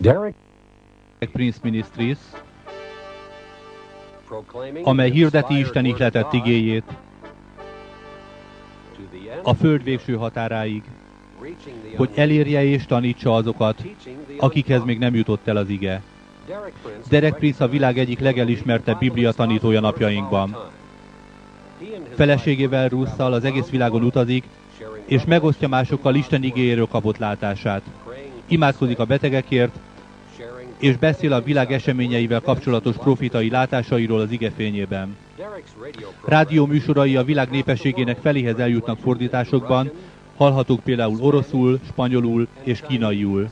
Derek Prince Ministries, amely hirdeti Isten ihletett igéjét a föld végső határáig, hogy elérje és tanítsa azokat, akikhez még nem jutott el az ige. Derek Prince, Derek Prince a világ egyik legelismertebb Biblia tanítója napjainkban. Feleségével Russzal az egész világon utazik, és megosztja másokkal Isten igéjéről kapott látását. Imádkozik a betegekért, és beszél a világ eseményeivel kapcsolatos profitai látásairól az ige fényében. Rádió műsorai a világ népességének feléhez eljutnak fordításokban, hallhatók például oroszul, spanyolul és kínaiul.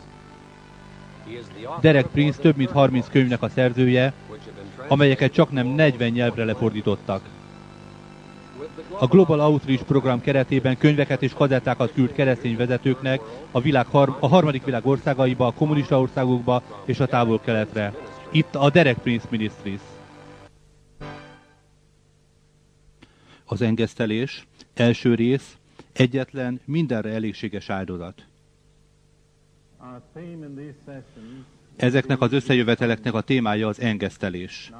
Derek Prince több mint 30 könyvnek a szerzője, amelyeket csak nem 40 nyelvre lefordítottak. A Global Outreach program keretében könyveket és kazettákat küld keresztény vezetőknek a, világ har- a harmadik világ országaiba, a kommunista országokba és a távol-keletre. Itt a Derek Prince Ministries. Az engesztelés, első rész, egyetlen, mindenre elégséges áldozat. Ezeknek az összejöveteleknek a témája az engesztelés.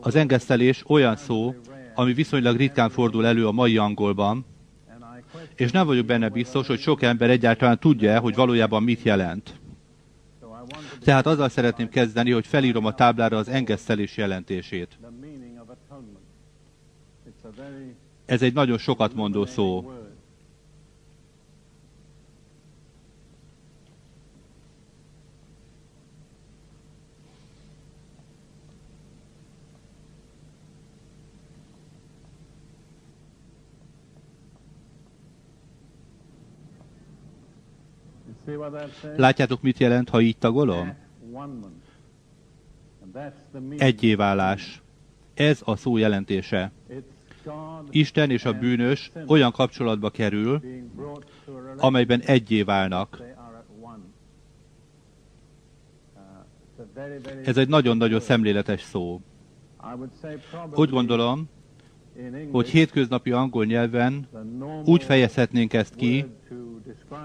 Az engesztelés olyan szó, ami viszonylag ritkán fordul elő a mai angolban, és nem vagyok benne biztos, hogy sok ember egyáltalán tudja, hogy valójában mit jelent. Tehát azzal szeretném kezdeni, hogy felírom a táblára az engesztelés jelentését. Ez egy nagyon sokat mondó szó. Látjátok, mit jelent, ha így tagolom? Egyéválás. Ez a szó jelentése. Isten és a bűnös olyan kapcsolatba kerül, amelyben egyé válnak. Ez egy nagyon-nagyon szemléletes szó. Úgy gondolom, hogy hétköznapi angol nyelven úgy fejezhetnénk ezt ki,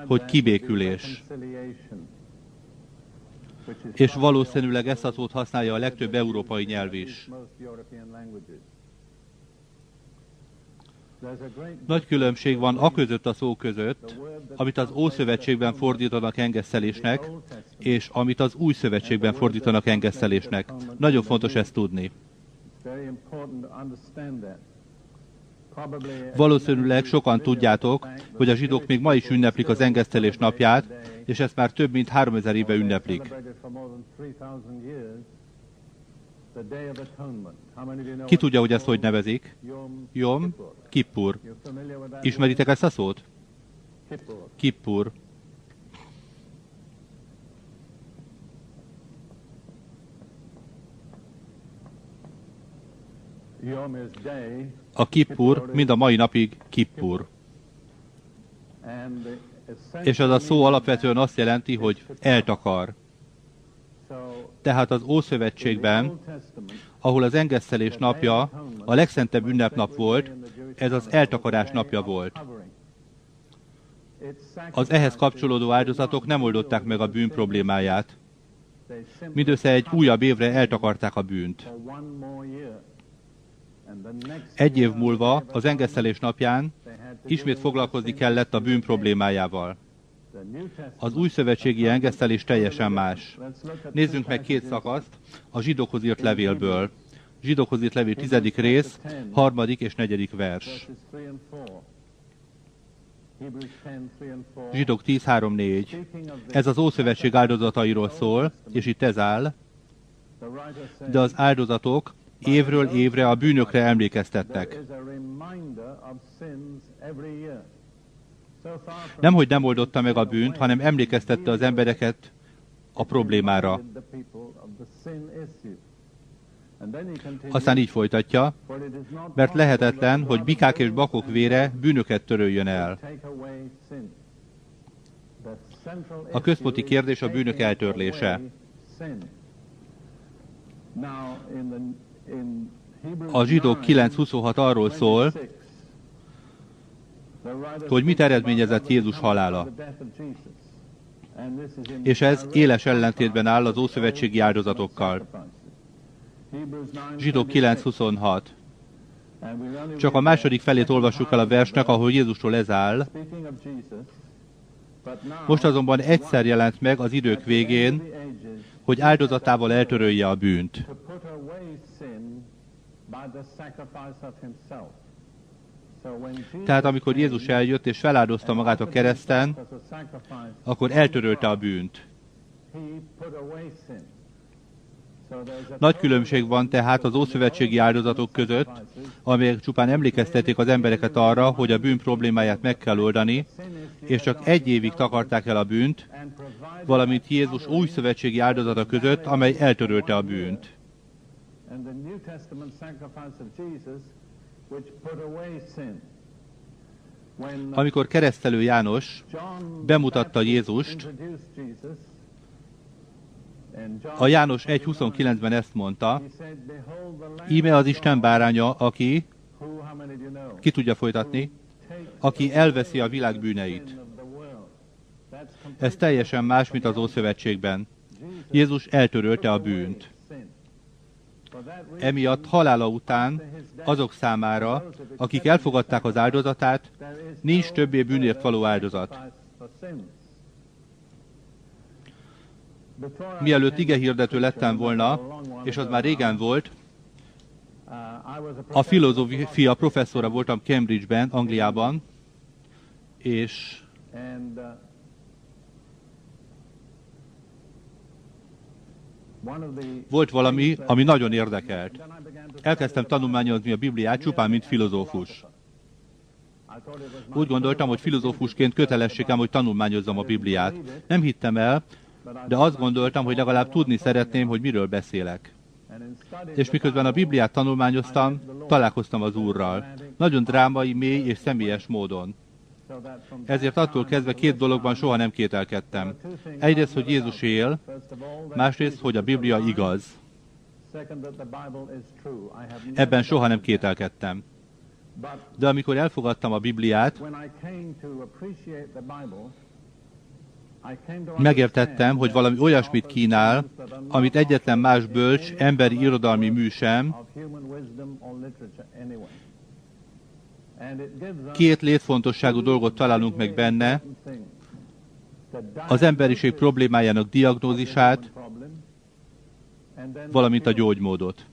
hogy kibékülés. és valószínűleg ezt a szót használja a legtöbb európai nyelv is. Nagy különbség van a között a szó között, amit az Ószövetségben fordítanak engesztelésnek, és amit az Új Szövetségben fordítanak engesztelésnek. Nagyon fontos ezt tudni. Valószínűleg sokan tudjátok, hogy a zsidók még ma is ünneplik az engesztelés napját, és ezt már több mint 3000 éve ünneplik. celebrated for more than 3000 years the Day of Atonement. How many of you know Ki tudja, hogy ezt hogy nevezik? Jom, Kippur. Ismeritek ezt a szót? Kippur. A Kippur mind a mai napig Kippur. És az a szó alapvetően azt jelenti, hogy eltakar. Tehát az Ószövetségben, ahol az engesztelés napja a legszentebb ünnepnap volt, ez az eltakarás napja volt. Az ehhez kapcsolódó áldozatok nem oldották meg a bűn problémáját. Mindössze egy újabb évre eltakarták a bűnt. Egy év múlva, az engesztelés napján ismét foglalkozni kellett a bűn problémájával. Az új szövetségi engesztelés teljesen más. Nézzünk meg két szakaszt a zsidókhoz írt levélből. Zsidókhoz írt levél tizedik rész, harmadik és negyedik vers. Zsidók 10, 3, 4. Ez az Ószövetség áldozatairól szól, és itt ez áll, de az áldozatok évről évre a bűnökre emlékeztettek. Nem, hogy nem oldotta meg a bűnt, hanem emlékeztette az embereket a problémára. Aztán így folytatja, mert lehetetlen, hogy bikák és bakok vére bűnöket töröljön el. A központi kérdés a bűnök eltörlése. A zsidók 9.26 arról szól, hogy mit eredményezett Jézus halála. És ez éles ellentétben áll az ószövetségi áldozatokkal. Hebrews 9, Zsidók 9.26. and we only Csak a második felét olvassuk el a versnek, ahol Jézusról ez Most azonban egyszer jelent meg az idők végén, hogy áldozatával eltörölje a bűnt. Tehát amikor Jézus eljött és feláldozta magát a kereszten, akkor eltörölte a bűnt. Nagy különbség van tehát az ószövetségi áldozatok között, amelyek csupán emlékeztették az embereket arra, hogy a bűn problémáját meg kell oldani, és csak egy évig takarták el a bűnt, valamint Jézus új szövetségi áldozata között, amely eltörölte a bűnt. And the New Testament sacrifice of Jesus, which put away sin. When Amikor keresztelő János bemutatta Jézust, a János 1.29-ben ezt mondta, íme az Isten báránya, aki, ki tudja folytatni, aki elveszi a világ bűneit. Ez teljesen más, mint az Ószövetségben. Jézus eltörölte a bűnt. Emiatt halála után azok számára, akik elfogadták az áldozatát, nincs többé bűnért való áldozat. Mielőtt ige hirdető lettem volna, és az már régen volt, a filozófia professzora voltam Cambridge-ben, Angliában, és And, uh, one of the volt valami, ami nagyon érdekelt. Elkezdtem tanulmányozni a Bibliát csupán, mint filozófus. Úgy gondoltam, hogy filozófusként kötelességem, hogy tanulmányozzam a Bibliát. Nem hittem el, de azt gondoltam, hogy legalább tudni szeretném, hogy miről beszélek. És miközben a Bibliát tanulmányoztam, találkoztam az Úrral. Nagyon drámai, mély és személyes módon. Ezért attól kezdve két dologban soha nem kételkedtem. Egyrészt, hogy Jézus él, másrészt, hogy a Biblia igaz. Ebben soha nem kételkedtem. De amikor elfogadtam a Bibliát, megértettem, hogy valami it olyasmit kínál, amit egyetlen más bölcs, emberi irodalmi mű sem, két létfontosságú dolgot találunk meg benne, az emberiség problémájának diagnózisát, valamint a gyógymódot.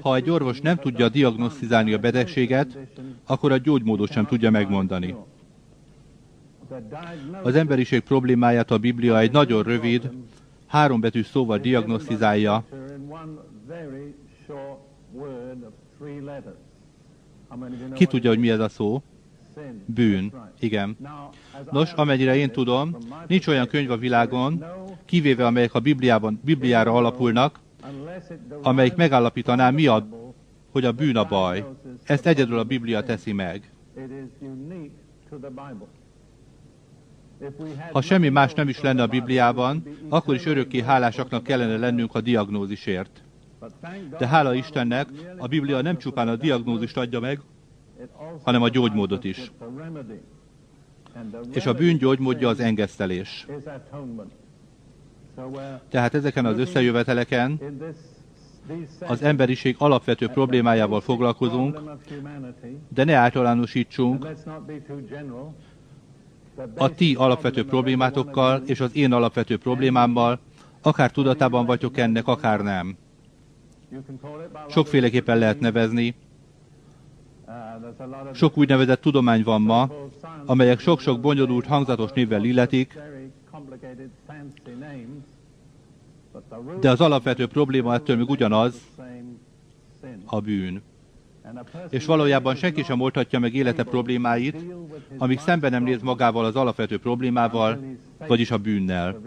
Ha egy orvos nem tudja diagnosztizálni a betegséget, akkor a gyógymódot sem tudja megmondani. Az emberiség problémáját a Biblia egy nagyon rövid, hárombetű szóval diagnosztizálja, ki tudja, hogy mi ez a szó? Bűn. Igen. Nos, amennyire én tudom, nincs olyan könyv a világon, kivéve amelyek a Bibliában, Bibliára alapulnak, amelyik megállapítaná, mi a, hogy a bűn a baj. Ezt egyedül a Biblia teszi meg. Ha semmi más nem is lenne a Bibliában, akkor is örökké hálásaknak kellene lennünk a diagnózisért. De hála Istennek, a Biblia nem csupán a diagnózist adja meg, hanem a gyógymódot is. És a bűn gyógymódja az engesztelés. Tehát ezeken az összejöveteleken az emberiség alapvető problémájával foglalkozunk, de ne általánosítsunk a ti alapvető problémátokkal és az én alapvető problémámmal, akár tudatában vagyok ennek, akár nem. Sokféleképpen lehet nevezni. Sok úgynevezett tudomány van ma, amelyek sok-sok bonyolult, hangzatos névvel illetik, de az alapvető probléma ettől még ugyanaz, a bűn. És valójában senki sem oldhatja meg élete problémáit, amíg szemben nem néz magával az alapvető problémával, vagyis a bűnnel.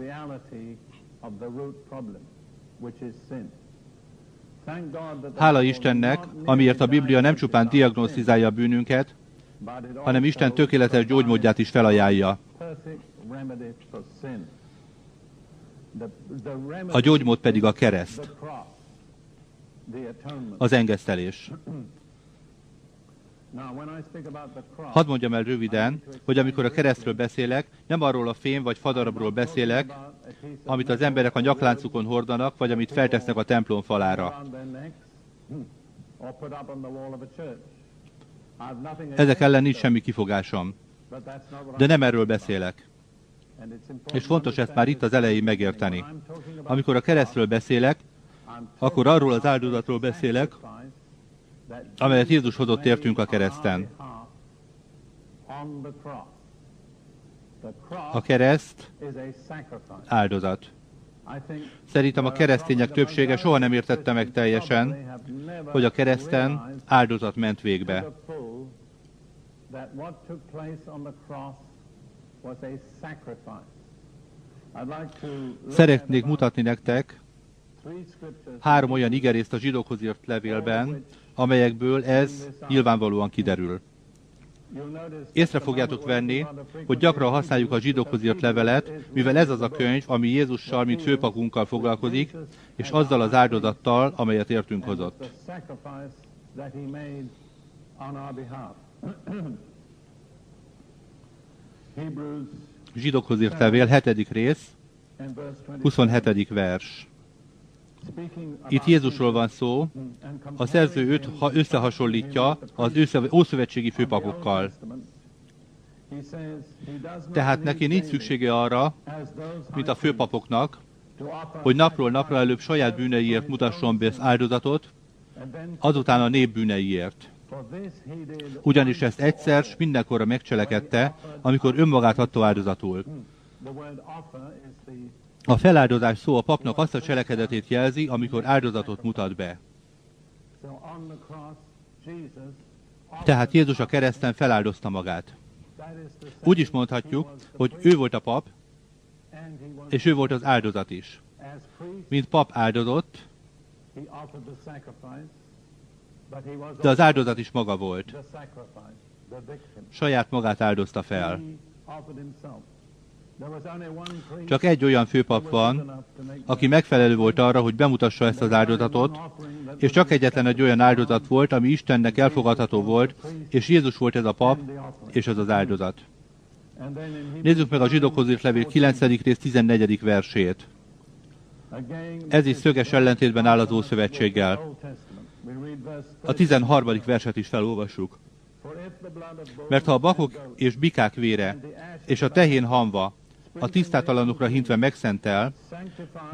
Hála Istennek, amiért a Biblia nem csupán diagnosztizálja a bűnünket, hanem Isten tökéletes gyógymódját is felajánlja. A gyógymód pedig a kereszt, az engesztelés. Hadd mondjam el röviden, hogy amikor a keresztről beszélek, nem arról a fém vagy fadarabról beszélek, amit az emberek a nyakláncukon hordanak, vagy amit feltesznek a templom falára. Ezek ellen nincs semmi kifogásom, de nem erről beszélek. És to fontos ezt már itt az elején megérteni. Amikor a keresztről beszélek, akkor arról az áldozatról beszélek, amelyet Jézus hozott értünk a kereszten. A kereszt áldozat. Szerintem a keresztények többsége soha nem értette meg teljesen, hogy a kereszten áldozat ment végbe. Szeretnék at mutatni nektek három olyan igerészt a zsidókhoz írt levélben, amelyekből ez nyilvánvalóan kiderül. Észre fogjátok venni, hogy gyakran használjuk a zsidókhoz írt levelet, mivel ez az a könyv, ami Jézussal, mint főpapunkkal foglalkozik, és azzal az áldozattal, amelyet értünk hozott. Zsidókhoz írt levél, 7. rész, and verse 27. 27. vers. Itt Jézusról van szó, a szerző őt ha összehasonlítja az ószövetségi főpapokkal. Tehát neki nincs szüksége arra, mint a főpapoknak, hogy napról napra előbb saját bűneiért mutasson be az áldozatot, azután a nép bűneiért. Ugyanis ezt egyszer s mindenkorra megcselekedte, amikor önmagát adta áldozatul. A feláldozás szó a papnak azt a cselekedetét jelzi, amikor áldozatot mutat be. Tehát Jézus a kereszten feláldozta magát. Úgy is mondhatjuk, hogy ő volt a pap, és ő volt az áldozat is. Mint pap áldozott, de az áldozat is maga volt. Saját magát áldozta fel. Csak egy olyan főpap van, aki megfelelő volt arra, hogy bemutassa ezt az áldozatot, és csak egyetlen egy olyan áldozat volt, ami Istennek elfogadható volt, és Jézus volt ez a pap, és ez az áldozat. Nézzük meg a zsidókhoz írt levél 9. rész 14. versét. Ez is szöges ellentétben áll az Ószövetséggel. A 13. verset is felolvassuk. Mert ha a bakok és bikák vére, és a tehén hamva, a tisztátalanokra hintve megszentel,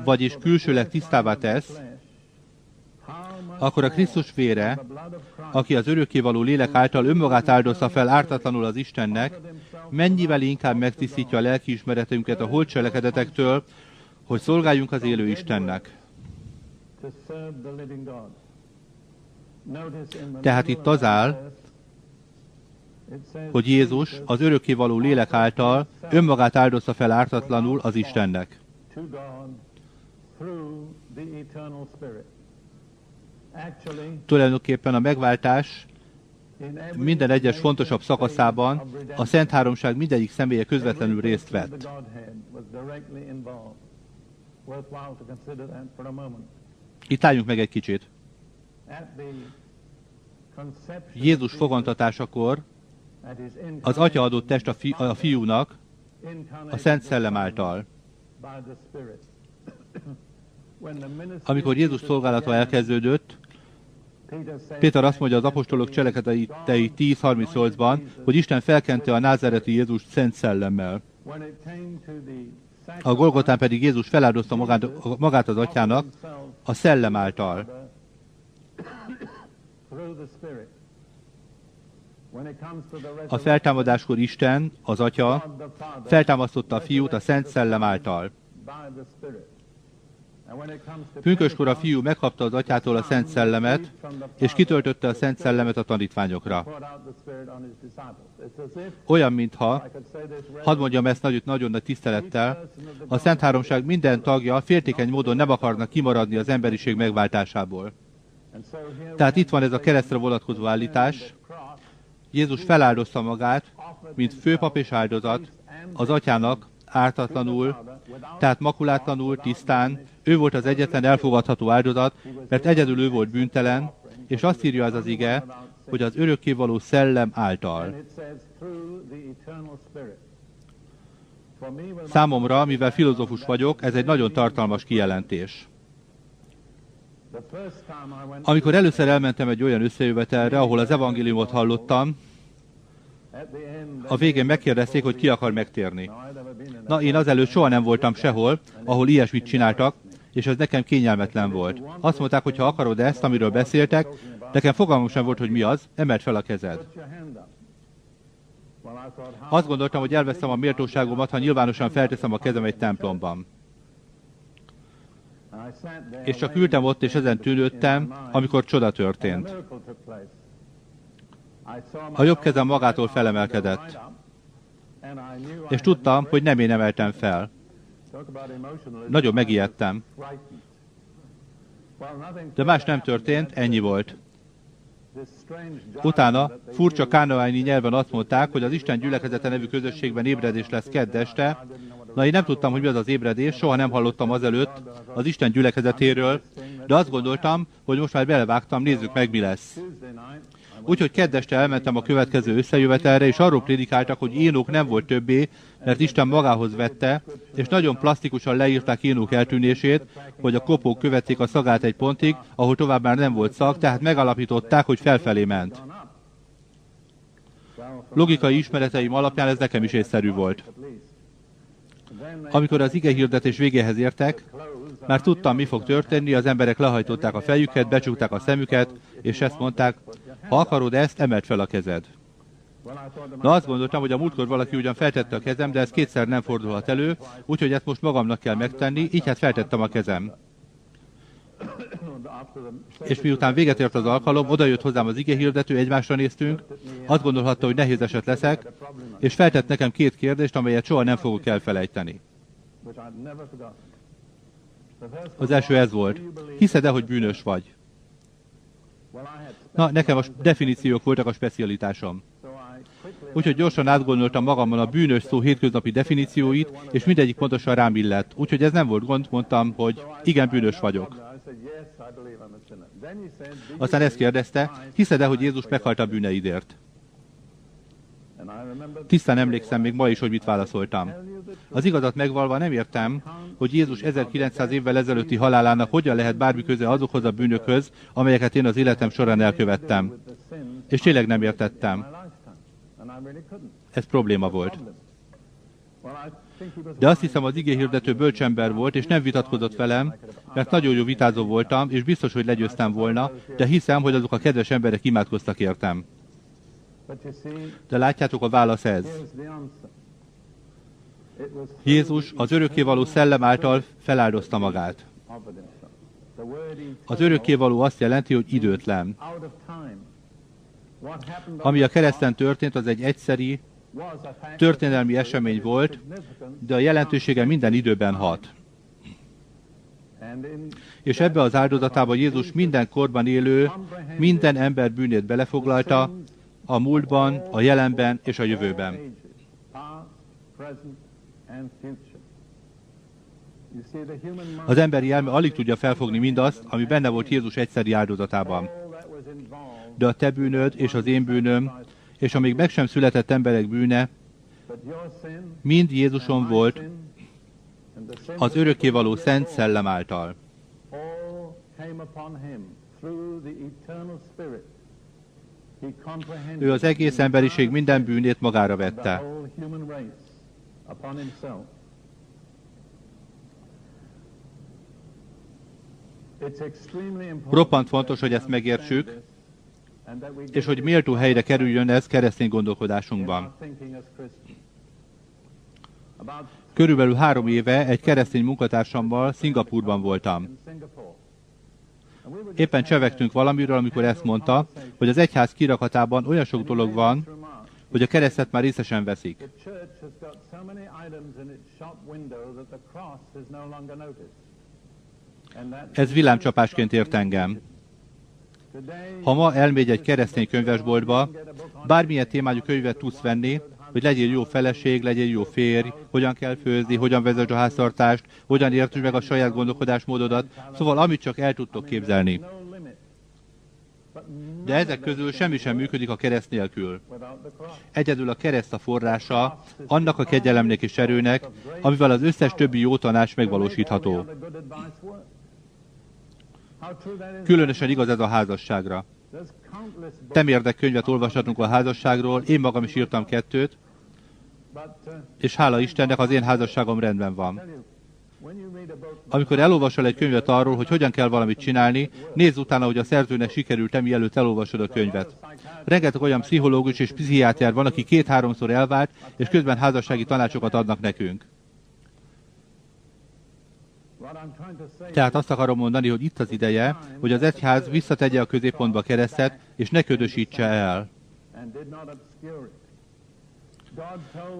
vagyis külsőleg tisztává tesz, akkor a Krisztus vére, aki az örökkévaló lélek által önmagát áldozta fel ártatlanul az Istennek, mennyivel inkább megtisztítja a lelkiismeretünket a holt cselekedetektől, hogy szolgáljunk az élő Istennek. Tehát itt az áll, hogy Jézus az örökkévaló lélek által önmagát áldozta fel ártatlanul az Istennek. Tulajdonképpen a megváltás minden egyes fontosabb szakaszában a Szent Háromság mindegyik személye közvetlenül részt vett. Itt álljunk meg egy kicsit. Jézus fogantatásakor az Atya adott test a, fi, a fiúnak a Szent Szellem által. Amikor Jézus szolgálata elkezdődött, Péter azt mondja az apostolok cselekedetei 10.38-ban, hogy Isten felkente a názereti Jézus Szent Szellemmel. A Golgotán pedig Jézus feláldozta magát, magát az atyának a szellem által. A feltámadáskor Isten, az Atya, feltámasztotta a fiút a Szent Szellem által. Pünköskor a fiú megkapta az atyától a Szent Szellemet, és kitöltötte a Szent Szellemet a tanítványokra. Olyan, mintha, hadd mondjam ezt nagyon, nagyon nagy tisztelettel, a Szent Háromság minden tagja féltékeny módon nem akarnak kimaradni az emberiség megváltásából. Tehát itt van ez a keresztre vonatkozó állítás. Jézus feláldozta magát, mint főpap és áldozat, az atyának ártatlanul, tehát makulátlanul, tisztán, ő volt az egyetlen elfogadható áldozat, mert egyedül ő volt bűntelen, és azt írja ez az ige, hogy az örökkévaló szellem által. Számomra, mivel filozófus vagyok, ez egy nagyon tartalmas kijelentés. the first time I went Amikor először elmentem egy olyan összejövetelre, ahol az evangéliumot hallottam, a végén megkérdezték, hogy ki akar megtérni. Na, én azelőtt soha nem voltam sehol, ahol ilyesmit csináltak, és ez nekem kényelmetlen volt. Azt mondták, hogy ha akarod ezt, amiről beszéltek, nekem fogalmam sem volt, hogy mi az, emeld fel a kezed. Azt gondoltam, hogy elveszem a méltóságomat, ha nyilvánosan felteszem a kezem egy templomban. És csak ültem ott, és ezen tűnődtem, amikor csoda történt. A jobb kezem magától felemelkedett. És tudtam, hogy nem én emeltem fel. Nagyon megijedtem. De más nem történt, ennyi volt. Utána furcsa kánaányi nyelven azt mondták, hogy az Isten gyülekezete nevű közösségben ébredés lesz kedd este. Na, én nem tudtam, hogy mi az az ébredés, soha nem hallottam azelőtt az Isten gyülekezetéről, de azt gondoltam, hogy most már belevágtam, nézzük meg, mi lesz. Úgyhogy kedd este elmentem a következő összejövetelre, és arról prédikáltak, hogy Énok nem volt többé, mert Isten magához vette, és nagyon plastikusan leírták Énok eltűnését, hogy a kopók követték a szagát egy pontig, ahol tovább már nem volt szag, tehát megalapították, hogy felfelé ment. Logikai ismereteim alapján ez nekem is észszerű volt. Amikor az ige hirdetés végéhez értek, már tudtam, mi fog történni, az emberek lehajtották a fejüket, becsukták a szemüket, és ezt mondták, ha akarod ezt, emeld fel a kezed. Na azt gondoltam, hogy a múltkor valaki ugyan feltette a kezem, de ez kétszer nem fordulhat elő, úgyhogy ezt most magamnak kell megtenni, így hát feltettem a kezem. És miután véget ért az alkalom, odajött hozzám az ige hirdető, egymásra néztünk, azt gondolhatta, hogy nehéz eset leszek, és feltett nekem két kérdést, amelyet soha nem fogok elfelejteni. Az első ez volt. "Do you believe Hiszed-e, hogy bűnös vagy? Na, nekem a definíciók voltak a specialitásom. Úgyhogy gyorsan átgondoltam magamon a bűnös szó hétköznapi definícióit, és mindegyik pontosan rám illett. Úgyhogy ez nem volt gond, mondtam, hogy igen, bűnös vagyok. Aztán ezt kérdezte, hiszed-e, hogy Jézus meghalt a bűneidért? Tisztán emlékszem még ma is, hogy mit válaszoltam. Az igazat megvalva nem értem, hogy Jézus 1900 évvel ezelőtti halálának hogyan lehet bármi köze azokhoz a bűnökhöz, amelyeket én az életem során elkövettem. És tényleg nem értettem. Ez probléma volt. De azt hiszem, az igé hirdető bölcsember volt, és nem vitatkozott velem, mert nagyon jó vitázó voltam, és biztos, hogy legyőztem volna, de hiszem, hogy azok a kedves emberek imádkoztak értem. De látjátok, a válasz ez. Jézus az örökkévaló szellem által feláldozta magát. Az örökkévaló azt jelenti, hogy időtlen. Ami a kereszten történt, az egy egyszeri, történelmi esemény volt, de a jelentősége minden időben hat. És ebbe az áldozatában Jézus minden korban élő, minden ember bűnét belefoglalta, a múltban, a jelenben és a jövőben. Az emberi elme alig tudja felfogni mindazt, ami benne volt Jézus egyszeri áldozatában. De a te bűnöd és az én bűnöm, és a még meg sem született emberek bűne, mind Jézuson volt, az örökkévaló szent szellem által. Ő az egész emberiség minden bűnét magára vette. Roppant fontos, hogy ezt megértsük, és hogy méltó helyre kerüljön ez keresztény gondolkodásunkban. Körülbelül három éve egy keresztény munkatársammal Szingapurban voltam. Éppen csevegtünk valamiről, amikor ezt mondta, hogy az egyház kirakatában olyan sok dolog van, hogy a keresztet már részesen veszik. Ez villámcsapásként ért engem. Ha ma elmégy egy keresztény könyvesboltba, bármilyen témájú könyvet tudsz venni, hogy legyél jó feleség, legyél jó férj, hogyan kell főzni, hogyan vezess a háztartást, hogyan értsd meg a saját gondolkodásmódodat, szóval amit csak el tudtok képzelni. De ezek közül semmi sem működik a kereszt nélkül. Egyedül a kereszt a forrása annak a kegyelemnek és erőnek, amivel az összes többi jó tanács megvalósítható. Különösen igaz ez a házasságra. Temérdek könyvet olvashatunk a házasságról, én magam is írtam kettőt, és hála Istennek az én házasságom rendben van. Amikor elolvasol egy könyvet arról, hogy hogyan kell valamit csinálni, nézz utána, hogy a szerzőnek sikerült-e, mielőtt elolvasod a könyvet. Rengeteg olyan pszichológus és pszichiáter van, aki két-háromszor elvált, és közben házassági tanácsokat adnak nekünk. Tehát azt akarom mondani, hogy itt az ideje, hogy az egyház visszategye a középpontba keresztet, és ne ködösítse el.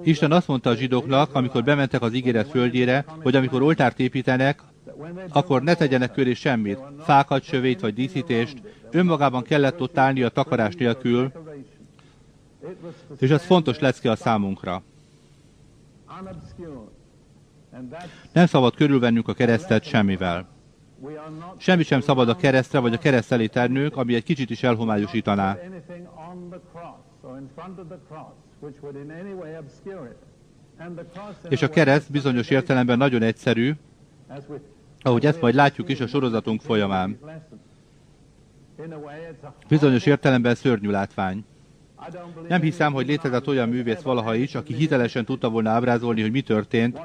Isten azt mondta a zsidóknak, amikor bementek az ígéret földjére, hogy amikor oltárt építenek, akkor ne tegyenek köré semmit, fákat, sövét vagy díszítést, önmagában kellett ott állni a takarás nélkül, és ez fontos lecke a számunkra. Nem szabad körülvennünk a keresztet semmivel. Semmi sem szabad a keresztre vagy a kereszt elé tennünk, ami egy kicsit is elhomályosítaná. És a kereszt bizonyos értelemben nagyon egyszerű, ahogy ezt majd látjuk is a sorozatunk folyamán. Bizonyos értelemben szörnyű látvány. Nem hiszem, hogy létezett olyan művész valaha is, aki hitelesen tudta volna ábrázolni, hogy mi történt,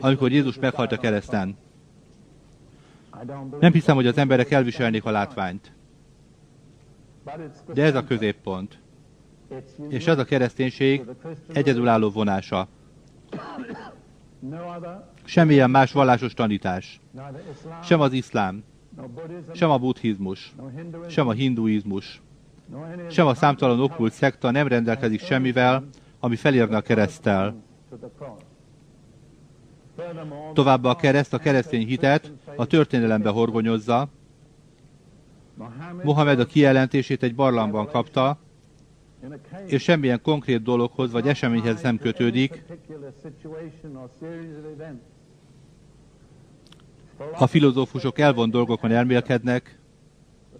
amikor Jézus meghalt a kereszten. Nem hiszem, hogy az emberek elviselnék a látványt. De ez a középpont. És ez a kereszténység egyedülálló vonása. Semmilyen más vallásos tanítás. Sem az iszlám, sem a buddhizmus, sem a hinduizmus, sem a számtalan okkult szekta nem rendelkezik semmivel, ami felérne a. Furthermore, Továbbá a kereszt a keresztény hitet a történelembe horgonyozza. Mohamed a kijelentését egy barlangban kapta, és semmilyen konkrét dologhoz vagy eseményhez nem kötődik. A filozófusok elvont dolgokon elmélkednek, But the message of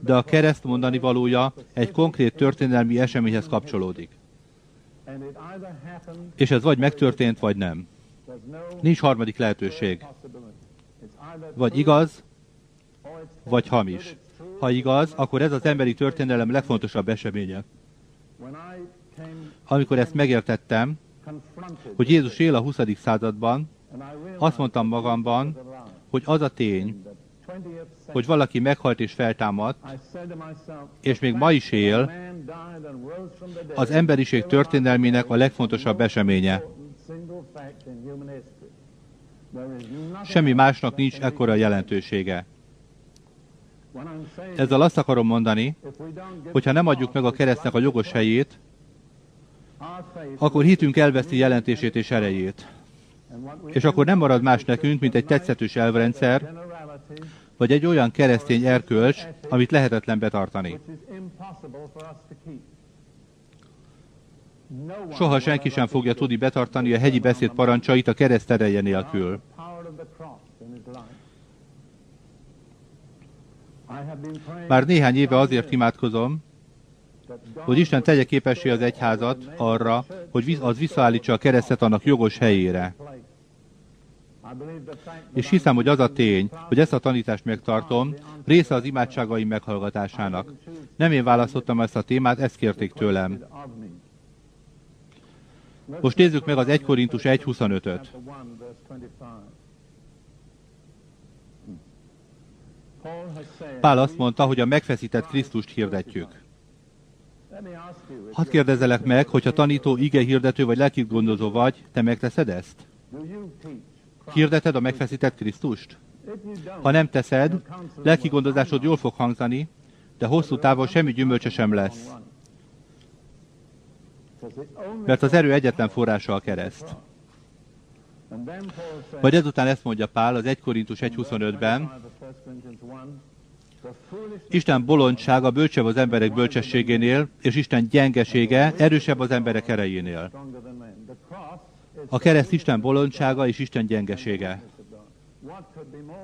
de a kereszt mondani valója egy konkrét történelmi eseményhez kapcsolódik. És ez vagy megtörtént, vagy nem. Nincs harmadik lehetőség. Vagy igaz, vagy hamis. Ha igaz, akkor ez az emberi történelem legfontosabb eseménye. Amikor ezt megértettem, hogy Jézus él a 20. században, azt mondtam magamban, hogy az a tény, that 20th century, hogy valaki meghalt és feltámadt, és még ma is él, az emberiség történelmének a legfontosabb eseménye. Semmi másnak nincs ekkora jelentősége. Ezzel azt akarom mondani, give hogyha nem adjuk meg a keresztnek a jogos helyét, akkor hitünk elveszti jelentését és erejét. És akkor nem marad más nekünk, mint egy tetszetős elvrendszer, vagy egy olyan keresztény erkölcs, amit lehetetlen betartani. Soha senki sem fogja tudni betartani a hegyi beszéd parancsait a kereszt ereje the nélkül. Már néhány éve azért imádkozom, hogy Isten tegye képessé az egyházat arra, hogy az visszaállítsa a keresztet annak jogos helyére. És hiszem, hogy az a tény, hogy ezt a tanítást megtartom, része az imádságaim meghallgatásának. Nem én választottam ezt a témát, ezt kérték tőlem. Most nézzük meg az 1 Korintus 1.25-öt. Chapter 1, verse 25. Paul has said, Pál azt mondta, hogy a megfeszített Krisztust hirdetjük. Hadd kérdezelek meg, hogyha tanító, ige hirdető vagy lelkit gondozó vagy, te megteszed ezt? Hirdeted a megfeszített Krisztust? Ha nem teszed, lelki gondozásod jól fog hangzani, de hosszú távon semmi gyümölcse sem lesz, mert az erő egyetlen forrása a kereszt. Vagy ezután ezt mondja Pál az 1 Korintus 1.25-ben, 25 of 1 Corinthians 1, the foolishness Isten bolondsága bölcsebb az emberek bölcsességénél, és Isten gyengesége erősebb az emberek erejénél. A kereszt Isten bolondsága és Isten gyengesége.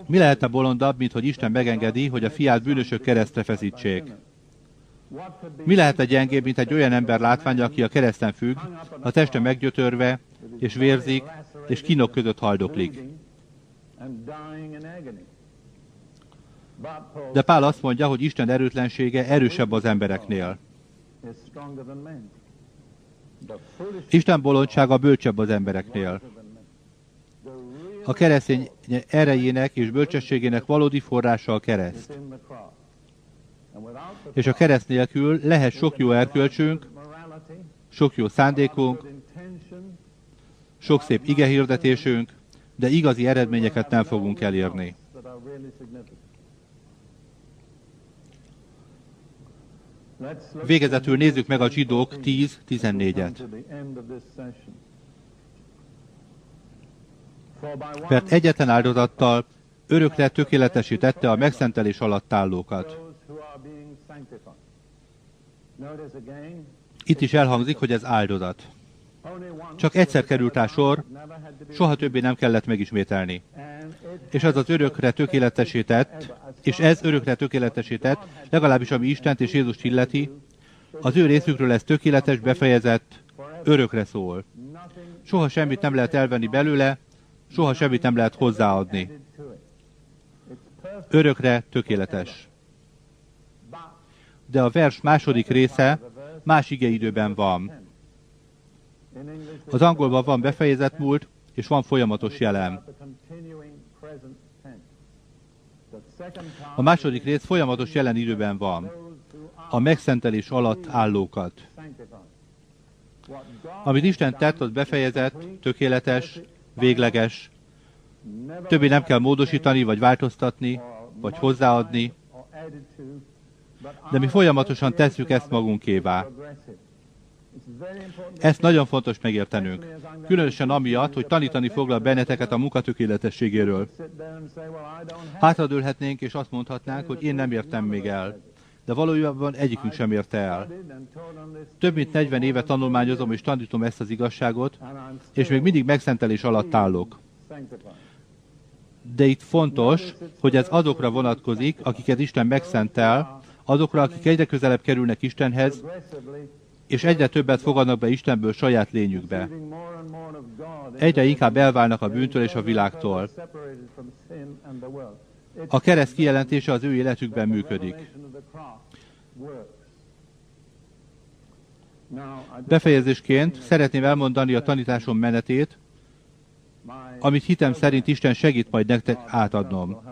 Mi lehetne bolondabb, mint hogy Isten megengedi, hogy a fiát bűnösök keresztre feszítsék? Mi lehet egy gyengébb, mint egy olyan ember látványa, aki a kereszten függ, a teste meggyötörve, és vérzik, és kínok között haldoklik. De Pál azt mondja, hogy Isten erőtlensége erősebb az embereknél. Isten bolondsága bölcsebb az embereknél. A keresztény erejének és bölcsességének valódi forrása a kereszt. És a kereszt nélkül lehet sok jó erkölcsünk, sok jó szándékunk, sok szép igehirdetésünk, de igazi eredményeket nem fogunk elérni. Végezetül nézzük meg a zsidók 10-14-et. Mert egyetlen áldozattal örökre tökéletesítette a megszentelés alatt állókat. Itt is elhangzik, hogy ez áldozat. Csak egyszer került rá sor, soha többé nem kellett megismételni. És az az örökre tökéletesített, és ez örökre tökéletesített, legalábbis ami Istent és Jézust illeti, az ő részükről ez tökéletes, befejezett, örökre szól. Soha semmit nem lehet elvenni belőle, soha semmit nem lehet hozzáadni. Örökre tökéletes. De a vers második része más igeidőben van. Az angolban van befejezett múlt, és van folyamatos jelen. A második rész folyamatos jelen időben van. A megszentelés alatt állókat. Amit Isten tett, az befejezett, tökéletes, végleges. Többé nem kell módosítani, vagy változtatni, vagy hozzáadni. De mi folyamatosan tesszük ezt magunkévá. Ezt nagyon fontos megértenünk. Különösen amiatt, hogy tanítani foglal benneteket a munkatökéletességéről. Hátradőlhetnénk, és azt mondhatnánk, hogy én nem értem még el. De valójában egyikünk sem érte el. Több mint 40 éve tanulmányozom és tanítom ezt az igazságot, és még mindig megszentelés alatt állok. De itt fontos, hogy ez azokra vonatkozik, akiket Isten megszentel, azokra, akik egyre közelebb kerülnek Istenhez, és egyre többet fogadnak be Istenből saját lényükbe. Egyre inkább elválnak a bűntől és a világtól. A kereszt kijelentése az ő életükben működik. Befejezésként szeretném elmondani a tanításom menetét, amit hitem szerint Isten segít majd nektek átadnom.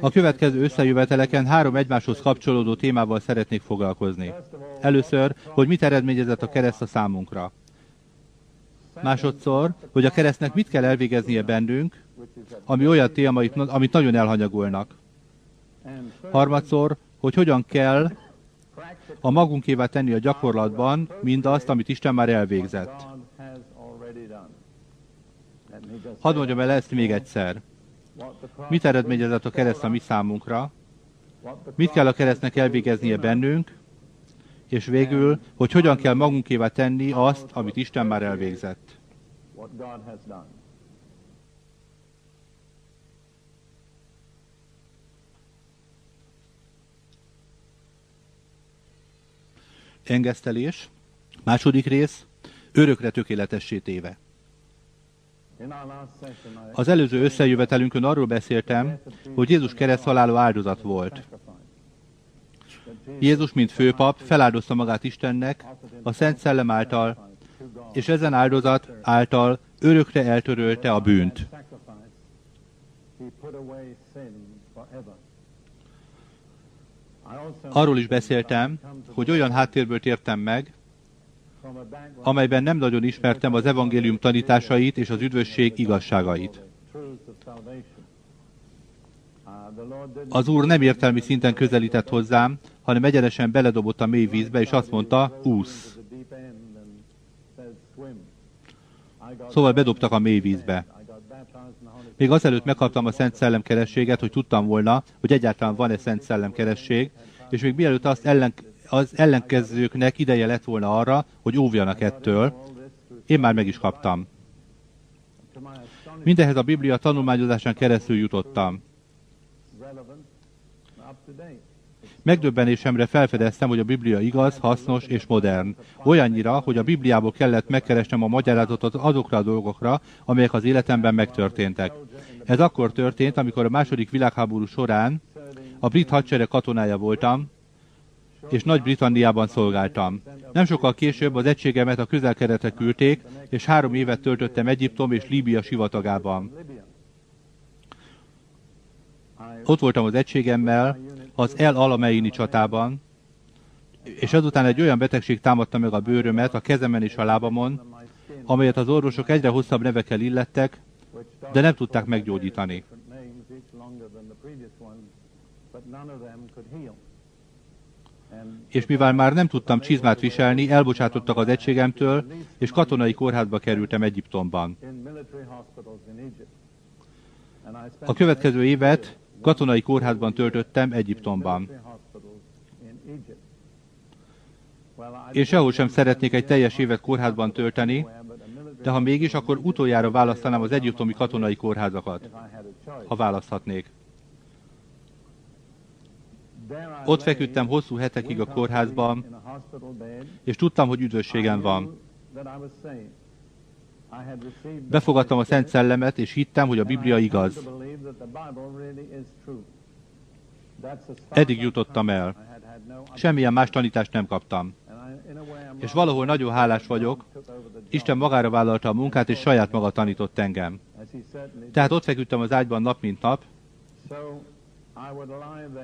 A következő összejöveteleken három egymáshoz kapcsolódó témával szeretnék foglalkozni. Először, hogy mit eredményezett a kereszt a számunkra. Másodszor, hogy a keresztnek mit kell elvégeznie bennünk, ami olyan téma, amit nagyon elhanyagolnak. Harmadszor, hogy hogyan kell a magunkévá tenni a gyakorlatban mindazt, amit Isten már elvégzett. Hadd mondjam el ezt még egyszer. Mit eredményezett a kereszt a mi számunkra? Mit kell a keresztnek elvégeznie bennünk? És végül, hogy hogyan kell magunkévá tenni azt, amit Isten már elvégzett. Engesztelés. Második rész. Örökre tökéletessé téve. Az előző összejövetelünkön arról beszéltem, hogy Jézus kereszt haláló áldozat volt. Jézus, mint főpap, feláldozta magát Istennek a Szent Szellem által, és ezen áldozat által örökre eltörölte a bűnt. Arról is beszéltem, hogy olyan háttérből tértem meg, amelyben nem nagyon ismertem az evangélium tanításait és az üdvösség igazságait. Az Úr nem értelmi szinten közelített hozzám, hanem egyenesen beledobott a mély vízbe, és azt mondta, úsz. Szóval bedobtak a mély vízbe. Még azelőtt megkaptam a Szent Szellem kerességet, hogy tudtam volna, hogy egyáltalán van-e Szent Szellem keresség, és még mielőtt azt ellen, az ellenkezőknek ideje lett volna arra, hogy óvjanak ettől, én már meg is kaptam. Mindehez a Biblia tanulmányozásán keresztül jutottam. Megdöbbenésemre felfedeztem, hogy a Biblia igaz, hasznos és modern. Olyannyira, hogy a Bibliából kellett megkeresnem a magyarázatot azokra a dolgokra, amelyek az életemben megtörténtek. Ez akkor történt, amikor a második világháború során a brit hadsereg katonája voltam, és Nagy-Britanniában szolgáltam. Nem sokkal később az egységemet a közelkeretre küldték, és három évet töltöttem Egyiptom és Líbia sivatagában. Ott voltam az egységemmel az El Alameini csatában, és azután egy olyan betegség támadta meg a bőrömet, a kezemen és a lábamon, amelyet az orvosok egyre hosszabb nevekkel illettek, de nem tudták meggyógyítani. És mivel már nem tudtam csizmát viselni, elbocsátottak az egységemtől, és katonai kórházba kerültem Egyiptomban. A következő évet katonai kórházban töltöttem Egyiptomban. Én sehol sem szeretnék egy teljes évet kórházban tölteni, de ha mégis, akkor utoljára választanám az egyiptomi katonai kórházakat, ha választhatnék. Ott feküdtem hosszú hetekig a kórházban, és tudtam, hogy üdvösségem van. Befogadtam a Szent Szellemet, és hittem, hogy a Biblia igaz. Eddig jutottam el. Semmilyen más tanítást nem kaptam. És valahol nagyon hálás vagyok, Isten magára vállalta a munkát, és saját maga tanított engem. Tehát ott feküdtem az ágyban nap, mint nap,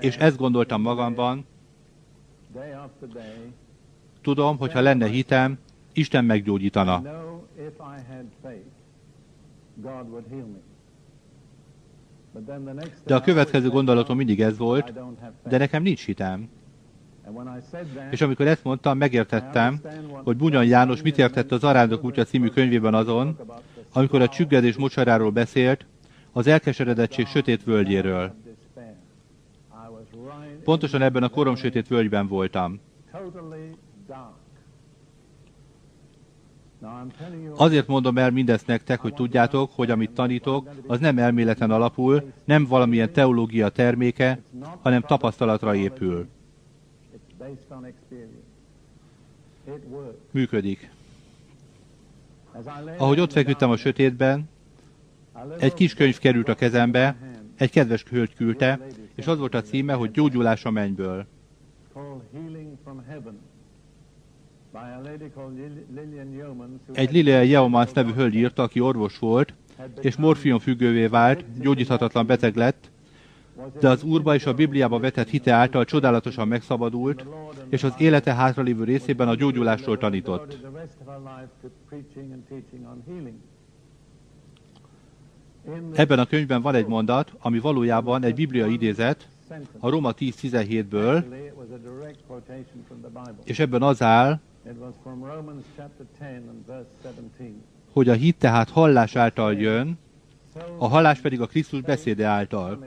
és ezt gondoltam magamban, tudom, hogy ha lenne hitem, Isten meggyógyítana. De a következő gondolatom mindig ez volt, de nekem nincs hitem. És amikor ezt mondtam, megértettem, hogy Bunyan János mit értett az Arándok útja című könyvében azon, amikor a csüggedés mocsaráról beszélt, az elkeseredettség sötét völgyéről. Pontosan ebben a korom sötét völgyben voltam. Azért mondom el mindezt nektek, hogy tudjátok, hogy amit tanítok, az nem elméleten alapul, nem valamilyen teológia terméke, hanem tapasztalatra épül. Működik. Ahogy ott feküdtem a sötétben, egy kis könyv került a kezembe, egy kedves hölgy küldte, és az volt a címe, hogy Gyógyulás a mennyből. Egy Lilian Yeomans nevű hölgy írta, aki orvos volt, és morfium függővé vált, gyógyíthatatlan beteg lett, de az Úrba és a Bibliába vetett hite által csodálatosan megszabadult, és az élete hátralévő részében a gyógyulásról tanított. Ebben a könyvben van egy mondat, ami valójában egy biblia idézet, a Roma 10.17-ből, és ebben az áll, hogy a hit tehát hallás által jön, a hallás pedig a Krisztus beszéde által.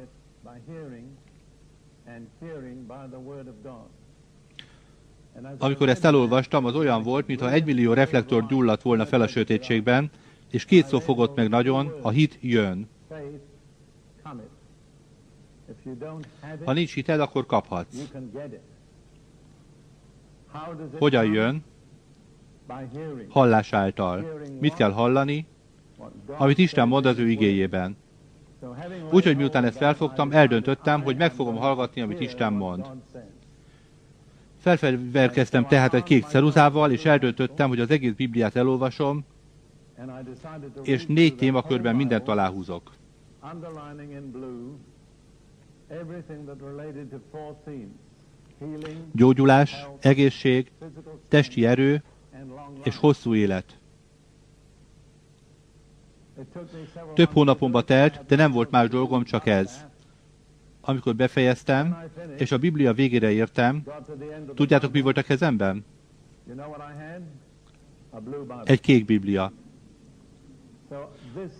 Amikor ezt elolvastam, az olyan volt, mintha egymillió reflektor gyulladt volna fel a sötétségben, és két szó fogott meg nagyon, a hit jön. Ha nincs hited, akkor kaphatsz. Hogyan jön? Hallás által. Mit kell hallani? Amit Isten mond az ő igéjében. Úgyhogy miután ezt felfogtam, eldöntöttem, hogy meg fogom hallgatni, amit Isten mond. Felfegyverkeztem tehát egy kék ceruzával, és eldöntöttem, hogy az egész Bibliát elolvasom, és négy témakörben mindent aláhúzok. Gyógyulás, egészség, testi erő és hosszú élet. Több hónapomba telt, de nem volt más dolgom, csak ez. Amikor befejeztem, és a Biblia végére értem, tudjátok, mi volt a kezemben? Egy kék Biblia.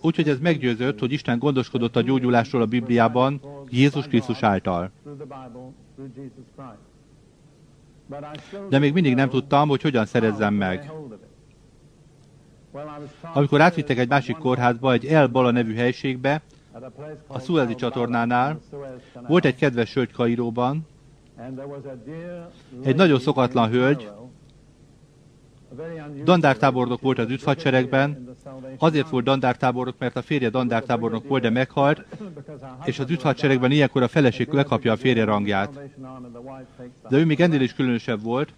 Úgyhogy ez meggyőzött, hogy Isten gondoskodott a gyógyulásról a Bibliában Jézus Krisztus által. De még mindig nem tudtam, hogy hogyan szerezzem meg. Amikor átvittek egy másik kórházba, egy El Bala nevű helységbe, a Suezi csatornánál. Volt egy kedves hölgy Kairóban, egy nagyon szokatlan hölgy, dandártábornok volt az üdvhadseregben, azért volt dandártábornok, mert a férje dandártábornok volt, de meghalt, és az üdvhadseregben ilyenkor a feleség lekapja a férje rangját. De ő még ennél is különösebb volt,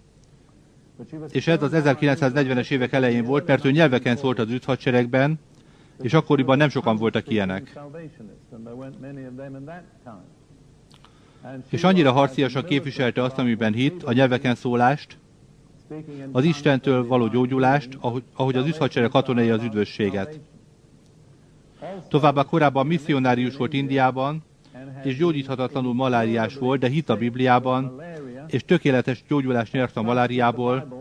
és ez az 1940-es évek elején volt, mert ő nyelveken szólt az üdvhadseregben, és akkoriban nem sokan voltak ilyenek. És annyira harciasan képviselte azt, amiben hitt, a nyelveken szólást, az Istentől való gyógyulást, ahogy, az üdvhadsereg katonai az üdvösséget. Továbbá korábban misszionárius volt Indiában, és gyógyíthatatlanul maláriás volt, de hit a Bibliában, és tökéletes gyógyulást nyert a maláriából,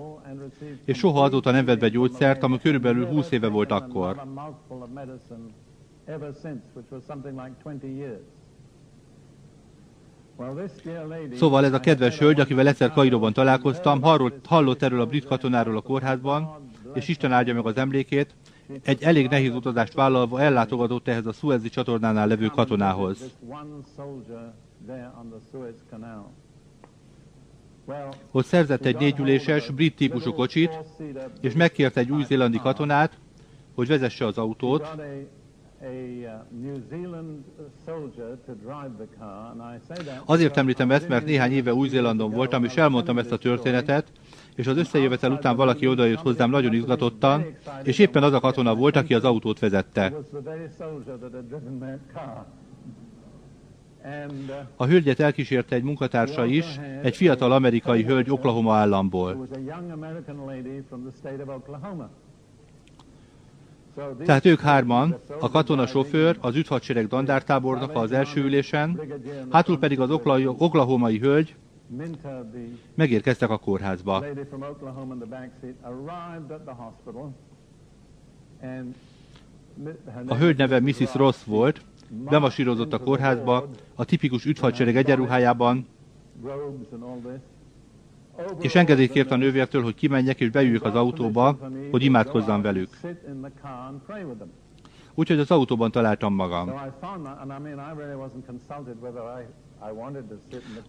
és soha azóta nem vett be gyógyszert, ami körülbelül 20 éve volt akkor. Szóval ez a kedves hölgy, akivel egyszer Kairóban találkoztam, hallott, erről a brit katonáról a kórházban, és Isten áldja meg az emlékét, egy elég nehéz utazást vállalva ellátogatott ehhez a Suezi csatornánál levő katonához. Ott szerzett egy négyüléses, brit típusú kocsit, és megkérte egy új-zélandi katonát, hogy vezesse az autót, Azért említem ezt, mert néhány éve Új-Zélandon voltam, és elmondtam ezt a történetet, és az összejövetel után valaki odajött hozzám nagyon izgatottan, és éppen az a katona volt, aki az autót vezette. A hölgyet elkísérte egy munkatársa is, egy fiatal amerikai hölgy Oklahoma államból. Tehát ők hárman, a katona sofőr, az üdvadsereg dandártábornoka az első ülésen, hátul pedig az oklahomai hölgy, megérkeztek a kórházba. A hölgy neve Mrs. Ross volt, bemasírozott a kórházba, a tipikus üdvadsereg egyenruhájában, és engedélyt kért a nővértől, hogy kimenjek és beüljek az autóba, hogy imádkozzam velük. Úgyhogy az autóban találtam magam.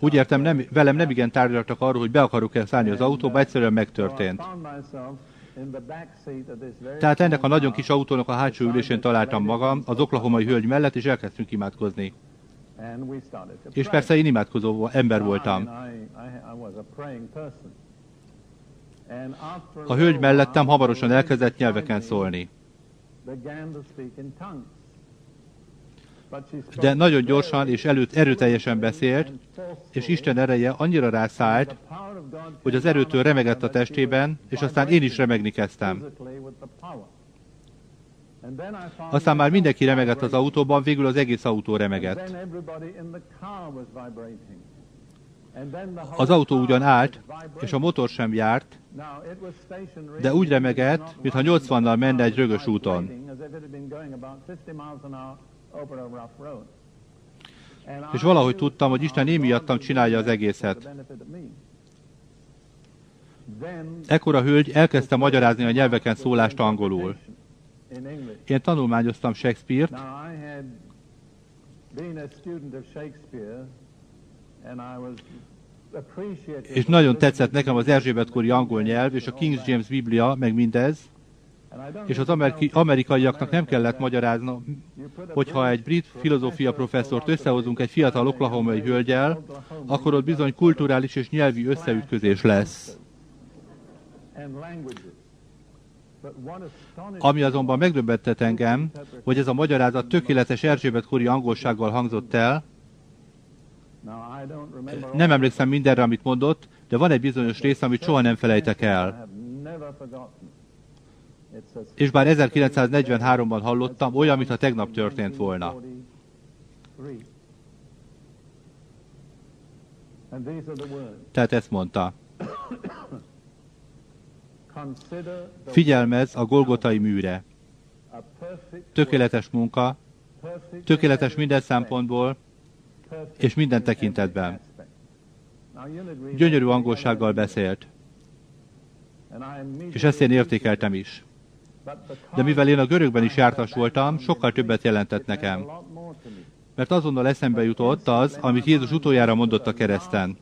Úgy értem, nem, velem nem igen tárgyaltak arról, hogy be akarok-e szállni az autóba, egyszerűen megtörtént. Tehát ennek a nagyon kis autónak a hátsó ülésén találtam magam, az oklahomai hölgy mellett, és elkezdtünk imádkozni. És persze én imádkozó ember voltam. A hölgy mellettem hamarosan elkezdett nyelveken szólni. De nagyon gyorsan és előtt erőteljesen beszélt, és Isten ereje annyira rászállt, hogy az erőtől remegett a testében, és aztán én is remegni kezdtem. Aztán már mindenki remegett az autóban, végül az egész autó remegett. Az autó ugyan állt, és a motor sem járt, de úgy remegett, mintha 80-nal menne egy rögös úton. És valahogy tudtam, hogy Isten én miattam csinálja az egészet. Ekkor a hölgy elkezdte magyarázni a nyelveken szólást angolul. Én tanulmányoztam Shakespeare-t, és nagyon tetszett nekem az Erzsébetkori angol nyelv, és a King James Biblia, meg mindez, és az amerikai, amerikaiaknak nem kellett magyaráznom, hogyha egy brit filozófia professzort összehozunk egy fiatal oklahomai hölgyel, akkor ott bizony kulturális és nyelvi összeütközés lesz. Ami azonban megdöbbentett engem, hogy ez a magyarázat tökéletes Erzsébet kori angolsággal hangzott el. Nem emlékszem mindenre, amit mondott, de van egy bizonyos rész, amit soha nem felejtek el. És bár 1943-ban hallottam, olyan, mintha tegnap történt volna. Tehát ezt mondta. Figyelmez a Golgotai műre. Tökéletes munka, tökéletes minden szempontból, és minden tekintetben. Gyönyörű angolsággal beszélt, és ezt én értékeltem is. De mivel én a görögben is jártas voltam, sokkal többet jelentett nekem. Mert azonnal eszembe jutott az, amit Jézus utoljára mondott a kereszten.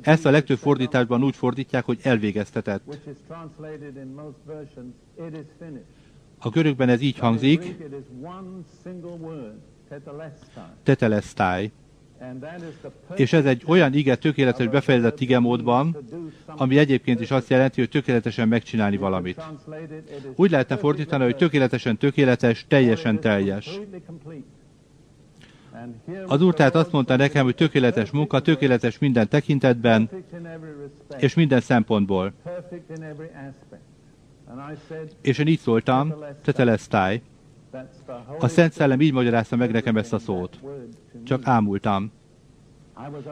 Ezt a legtöbb fordításban úgy fordítják, hogy elvégeztetett. A görögben ez így hangzik, tetelesztály. És ez egy olyan ige tökéletes befejezett ige módban, ami egyébként is azt jelenti, hogy tökéletesen megcsinálni valamit. Úgy lehetne fordítani, hogy tökéletesen tökéletes, teljesen teljes. Az Úr tehát azt mondta nekem, hogy tökéletes munka, tökéletes minden tekintetben, és minden szempontból. És én így szóltam, tetelesztály. A Szent Szellem így magyarázta meg nekem ezt a szót. Csak ámultam.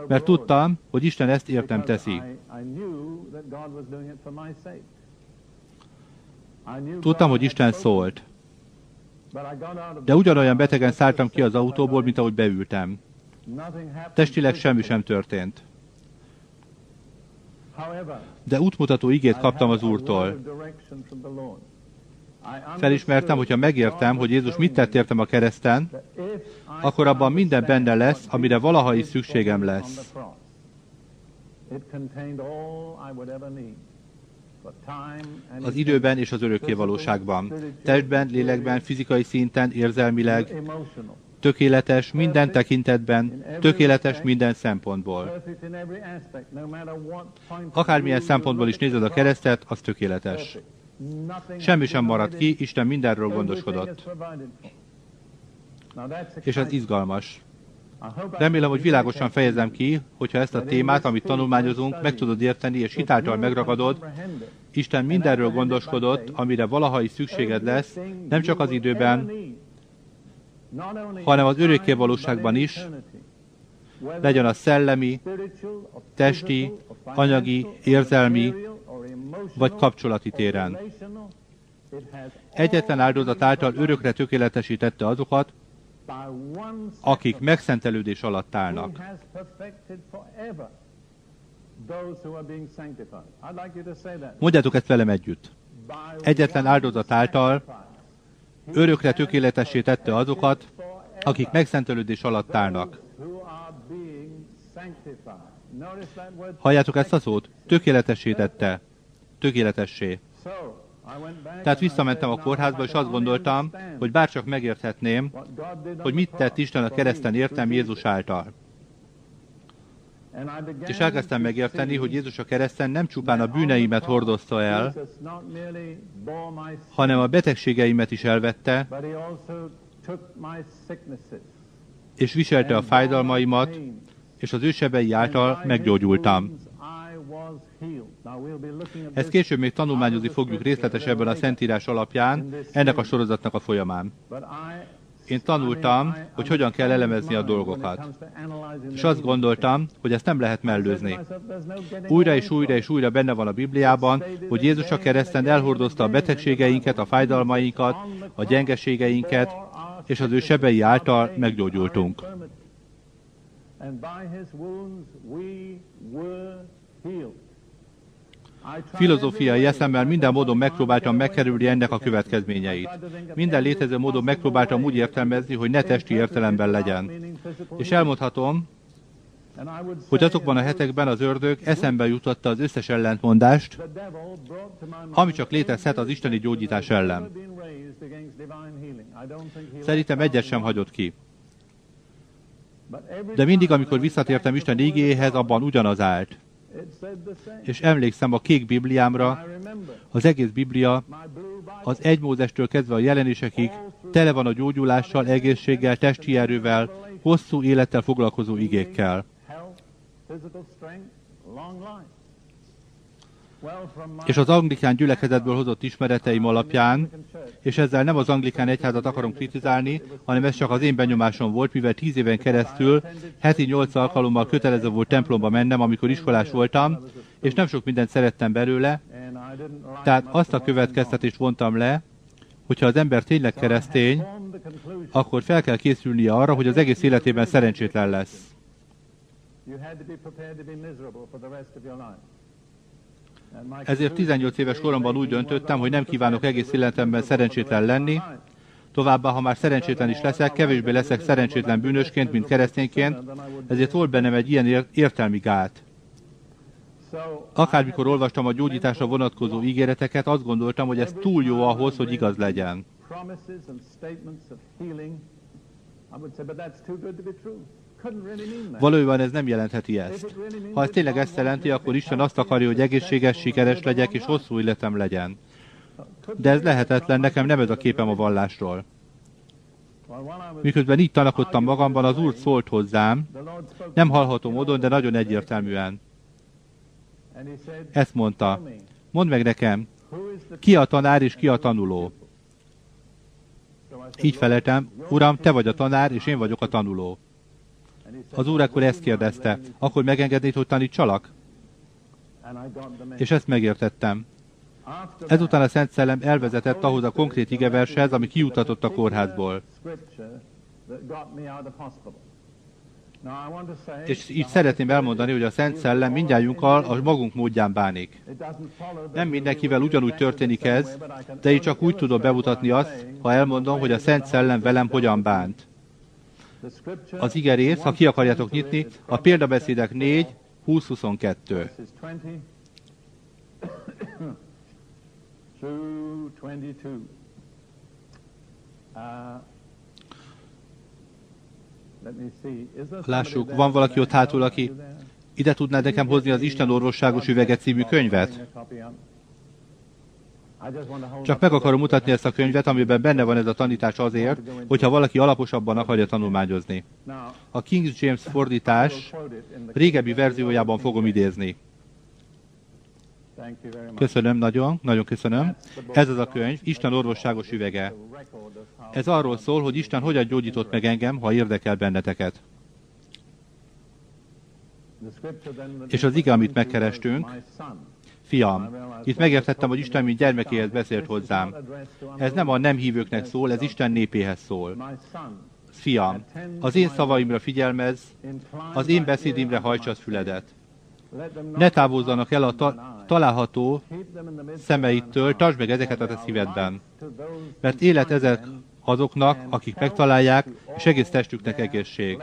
Mert tudtam, hogy Isten ezt értem teszi. Tudtam, hogy Isten szólt. De ugyanolyan betegen szálltam ki az autóból, mint ahogy beültem. Testileg semmi sem történt. De útmutató igét kaptam az Úrtól. Felismertem, hogyha megértem, hogy Jézus mit tett értem a kereszten, akkor abban minden benne lesz, amire valaha is szükségem lesz. Az időben és az örökké valóságban. Testben, lélekben, fizikai szinten, érzelmileg, tökéletes minden tekintetben, tökéletes minden szempontból. Akármilyen szempontból is nézed a keresztet, az tökéletes. Semmi sem maradt ki, Isten mindenről gondoskodott. És ez izgalmas. Remélem, hogy világosan fejezem ki, hogyha ezt a témát, amit tanulmányozunk, meg tudod érteni, és hitáltal megragadod, Isten mindenről gondoskodott, amire valaha is szükséged lesz, nem csak az időben, hanem az örökké valóságban is, legyen a szellemi, testi, anyagi, érzelmi, vagy kapcsolati téren. Egyetlen áldozat által örökre tökéletesítette azokat, akik megszentelődés alatt állnak. Mondjátok ezt velem együtt. Egyetlen áldozat által örökre tökéletessé tette azokat, akik megszentelődés alatt állnak. Halljátok ezt a szót? Tökéletessé tette. Tökéletessé. Tehát visszamentem a kórházba, és azt gondoltam, hogy bárcsak megérthetném, hogy mit tett Isten a kereszten értem Jézus által. És elkezdtem megérteni, hogy Jézus a kereszten nem csupán a bűneimet hordozta el, hanem a betegségeimet is elvette, és viselte a fájdalmaimat, és az ő sebei által meggyógyultam. Ezt később még tanulmányozni fogjuk részletesebben a Szentírás alapján, ennek a sorozatnak a folyamán. Én tanultam, hogy hogyan kell elemezni a dolgokat. És azt gondoltam, hogy ezt nem lehet mellőzni. Újra és újra és újra benne van a Bibliában, hogy Jézus a kereszten elhordozta a betegségeinket, a fájdalmainkat, a gyengeségeinket, és az ő sebei által meggyógyultunk. Filozófiai eszemmel minden módon megpróbáltam megkerülni ennek a következményeit. Minden létező módon megpróbáltam úgy értelmezni, hogy ne testi értelemben legyen. És elmondhatom, hogy azokban a hetekben az ördög eszembe jutotta az összes ellentmondást, ami csak létezhet az isteni gyógyítás ellen. Szerintem egyet sem hagyott ki. De mindig, amikor visszatértem Isten ígéhez, abban ugyanaz állt. És emlékszem a kék Bibliámra, az egész Biblia az egy Mózestől kezdve a jelenésekig tele van a gyógyulással, egészséggel, testi erővel, hosszú élettel foglalkozó igékkel. És az anglikán gyülekezetből hozott ismereteim alapján, és ezzel nem az anglikán egyházat akarom kritizálni, hanem ez csak az én benyomásom volt, mivel tíz éven keresztül heti nyolc alkalommal kötelező volt templomba mennem, amikor iskolás voltam, és nem sok mindent szerettem belőle, tehát azt a következtetést vontam le, hogyha az ember tényleg keresztény, akkor fel kell készülnie arra, hogy az egész életében szerencsétlen lesz. Ezért 18 éves koromban úgy döntöttem, hogy nem kívánok egész életemben szerencsétlen lenni, Továbbá, ha már szerencsétlen is leszek, kevésbé leszek szerencsétlen bűnösként, mint keresztényként, ezért volt bennem egy ilyen értelmi gát. Akármikor olvastam a gyógyításra vonatkozó ígéreteket, azt gondoltam, hogy ez túl jó ahhoz, hogy igaz legyen. Valójában ez nem jelentheti ezt. Ha ez tényleg ezt jelenti, akkor Isten azt akarja, hogy egészséges, sikeres legyek és hosszú életem legyen. De ez lehetetlen, nekem nem ez a képem a vallásról. Miközben így tanakodtam magamban, az Úr szólt hozzám, nem hallható módon, de nagyon egyértelműen. Ezt mondta, mondd meg nekem, ki a tanár és ki a tanuló? Így feleltem, Uram, te vagy a tanár, és én vagyok a tanuló. Az úr akkor ezt kérdezte, akkor megengednéd, hogy tanítsalak? És ezt megértettem. Ezután a Szent Szellem elvezetett ahhoz a konkrét igevershez, ami kiutatott a kórházból. És így szeretném elmondani, hogy a Szent Szellem mindjájunkkal a magunk módján bánik. Nem mindenkivel ugyanúgy történik ez, de én csak úgy tudom bemutatni azt, ha elmondom, hogy a Szent Szellem velem hogyan bánt. Az igerész, ha ki akarjátok nyitni, a példabeszédek 4, 20-22. 22. Uh, Lássuk, van valaki ott hátul, aki ide tudnád nekem hozni az Isten orvosságos üveget című könyvet? Csak meg akarom mutatni ezt a könyvet, amiben benne van ez a tanítás azért, hogyha valaki alaposabban akarja tanulmányozni. A King James fordítás régebbi verziójában fogom idézni. Köszönöm nagyon, nagyon köszönöm. Ez az a könyv, Isten orvosságos üvege. Ez arról szól, hogy Isten hogyan gyógyított meg engem, ha érdekel benneteket. És az ige, amit megkerestünk, Fiam, itt megértettem, hogy Isten mint gyermekéhez beszélt hozzám. Ez nem a nem hívőknek szól, ez Isten népéhez szól. Fiam, az én szavaimra figyelmez, az én beszédimre hajtsad füledet. Ne távozzanak el a ta- található szemeittől, tartsd meg ezeket a te szívedben. Mert élet ezek azoknak, akik megtalálják, és egész testüknek egészség.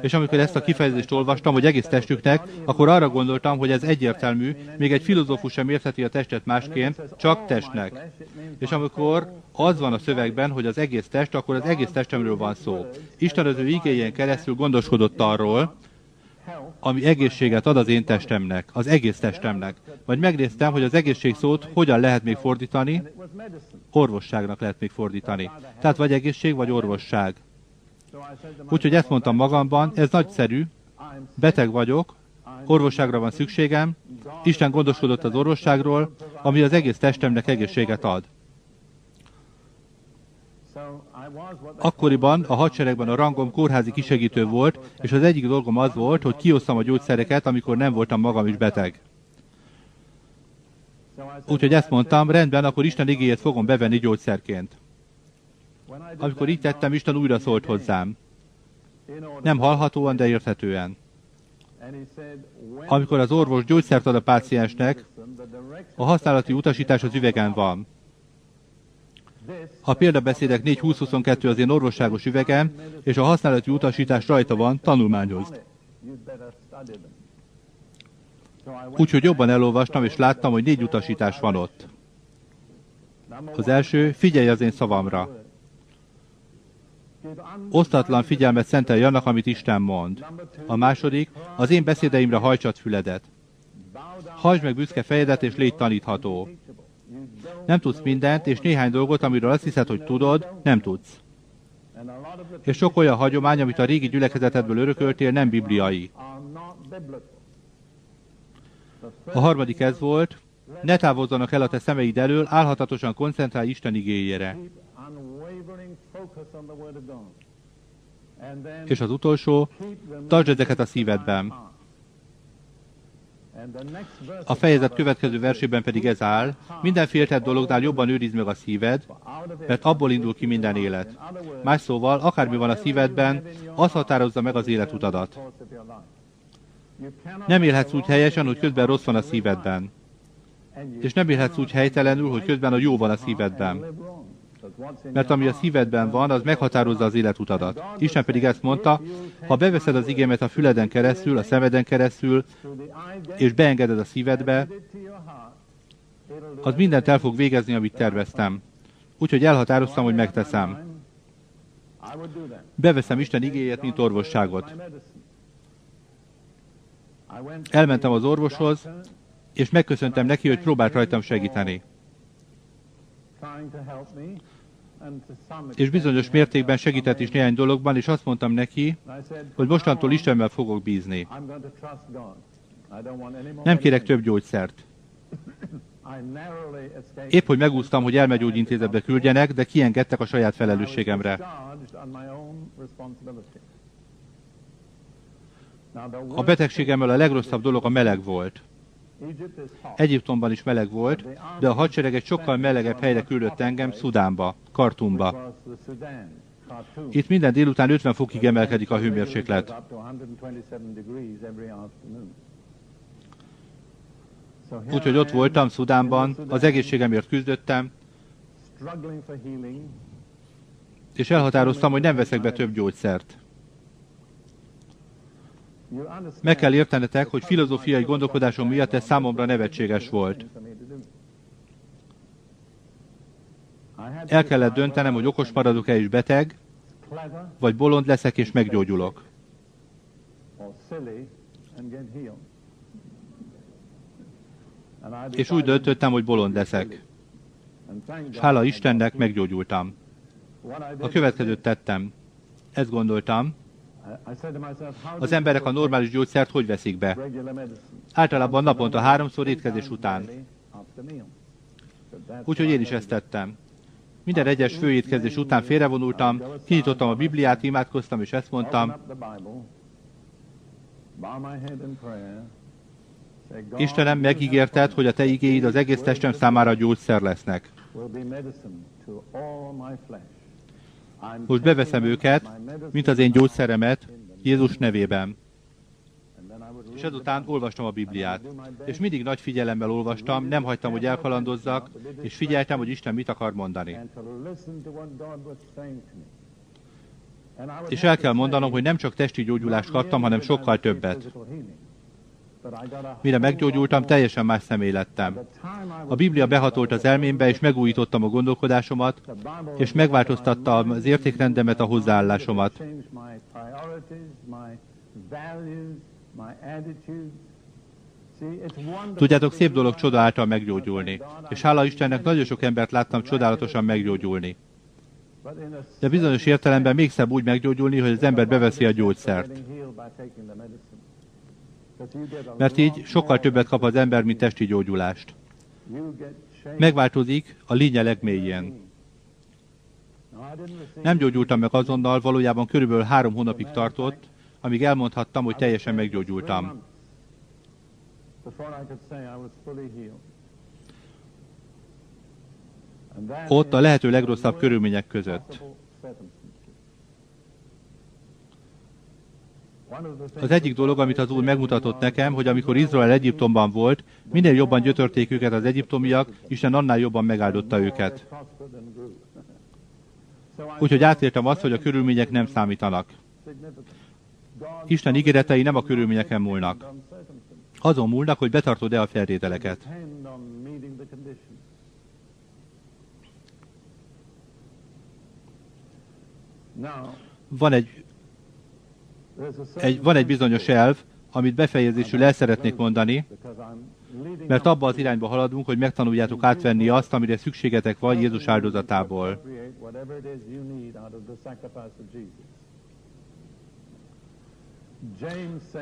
És amikor ezt a kifejezést olvastam, hogy egész testüknek, akkor arra gondoltam, hogy ez egyértelmű, még egy filozófus sem értheti a testet másként, csak testnek. És amikor az van a szövegben, hogy az egész test, akkor az egész testemről van szó. Isten az ő igényen keresztül gondoskodott arról, ami egészséget ad az én testemnek, az egész testemnek. Vagy megnéztem, hogy az egészség szót hogyan lehet még fordítani, orvosságnak lehet még fordítani. Tehát vagy egészség, vagy orvosság. Úgyhogy ezt mondtam magamban, ez nagyszerű, beteg vagyok, orvosságra van szükségem, Isten gondoskodott az orvosságról, ami az egész testemnek egészséget ad. Akkoriban a hadseregben a rangom kórházi kisegítő volt, és az egyik dolgom az volt, hogy kiosztam a gyógyszereket, amikor nem voltam magam is beteg. Úgyhogy ezt mondtam, rendben, akkor Isten igéjét fogom bevenni gyógyszerként. Amikor így tettem, Isten újra szólt hozzám. Nem hallhatóan, de érthetően. Amikor az orvos gyógyszert ad a páciensnek, a használati utasítás az üvegen van. A példabeszédek 4.20.22 az én orvosságos üvegem, és a használati utasítás rajta van, tanulmányozd. Úgyhogy jobban elolvastam, és láttam, hogy négy utasítás van ott. Az első, figyelj az én szavamra. Osztatlan figyelmet szentelj annak, amit Isten mond. A második, az én beszédeimre hajtsad füledet. Hajtsd meg büszke fejedet, és légy tanítható. Nem tudsz mindent, és néhány dolgot, amiről azt hiszed, hogy tudod, nem tudsz. És sok olyan hagyomány, amit a régi gyülekezetedből örököltél, nem bibliai. A harmadik ez volt, ne távozzanak el a te szemeid elől, álhatatosan koncentrálj Isten igényére. És az utolsó, tartsd ezeket a szívedben. A fejezet következő versében pedig ez áll, minden féltett dolognál jobban őrizd meg a szíved, mert abból indul ki minden élet. Más szóval, akármi van a szívedben, az határozza meg az életutadat. Nem élhetsz úgy helyesen, hogy közben rossz van a szívedben. És nem élhetsz úgy helytelenül, hogy közben a jó van a szívedben. Mert ami a szívedben van, az meghatározza az életutadat. Isten pedig ezt mondta, ha beveszed az igémet a füleden keresztül, a szemeden keresztül, és beengeded a szívedbe, az mindent el fog végezni, amit terveztem. Úgyhogy elhatároztam, hogy megteszem. Beveszem Isten igéjét, mint orvosságot. Elmentem az orvoshoz, és megköszöntem neki, hogy próbált rajtam segíteni. És bizonyos mértékben segített is néhány dologban, és azt mondtam neki, hogy mostantól Istenben fogok bízni. Nem kérek több gyógyszert. Épp, hogy megúsztam, hogy elmegyógyintézetbe küldjenek, de kiengedtek a saját felelősségemre. A betegségemmel a legrosszabb dolog a meleg volt. Egyiptomban is meleg volt, de a hadsereg sokkal melegebb helyre küldött engem, Szudánba, Kartumba. Itt minden délután 50 fokig emelkedik a hőmérséklet. Úgyhogy ott voltam Szudánban, az egészségemért küzdöttem, és elhatároztam, hogy nem veszek be több gyógyszert. Meg kell értenetek, hogy filozófiai gondolkodásom miatt ez számomra nevetséges volt. El kellett döntenem, hogy okos maradok-e és beteg, vagy bolond leszek és meggyógyulok. És úgy döntöttem, hogy bolond leszek. És hála Istennek meggyógyultam. A következőt tettem. Ezt gondoltam, az emberek a normális gyógyszert hogy veszik be? Általában naponta háromszor étkezés után. Úgyhogy én is ezt tettem. Minden egyes főétkezés után félrevonultam, kinyitottam a Bibliát, imádkoztam, és ezt mondtam. Istenem, megígérted, hogy a te igéid az egész testem számára gyógyszer lesznek. Most beveszem őket, mint az én gyógyszeremet, Jézus nevében. És ezután olvastam a Bibliát. És mindig nagy figyelemmel olvastam, nem hagytam, hogy elkalandozzak, és figyeltem, hogy Isten mit akar mondani. És el kell mondanom, hogy nem csak testi gyógyulást kaptam, hanem sokkal többet. Mire meggyógyultam, teljesen más személy lettem. A Biblia behatolt az elmémbe, és megújítottam a gondolkodásomat, és megváltoztatta az értékrendemet, a hozzáállásomat. Tudjátok, szép dolog csoda által meggyógyulni. És hála Istennek nagyon sok embert láttam csodálatosan meggyógyulni. De bizonyos értelemben még szebb úgy meggyógyulni, hogy az ember beveszi a gyógyszert. Mert így sokkal többet kap az ember, mint testi gyógyulást. Megváltozik a lénye legmélyén. Nem gyógyultam meg azonnal, valójában körülbelül három hónapig tartott, amíg elmondhattam, hogy teljesen meggyógyultam. Ott a lehető legrosszabb körülmények között. Az egyik dolog, amit az Úr megmutatott nekem, hogy amikor Izrael Egyiptomban volt, minél jobban gyötörték őket az egyiptomiak, Isten annál jobban megáldotta őket. Úgyhogy átértem azt, hogy a körülmények nem számítanak. Isten ígéretei nem a körülményeken múlnak. Azon múlnak, hogy betartod-e a feltételeket. Van egy egy, van egy bizonyos elv, amit befejezésül el szeretnék mondani, mert abba az irányba haladunk, hogy megtanuljátok átvenni azt, amire szükségetek van Jézus áldozatából.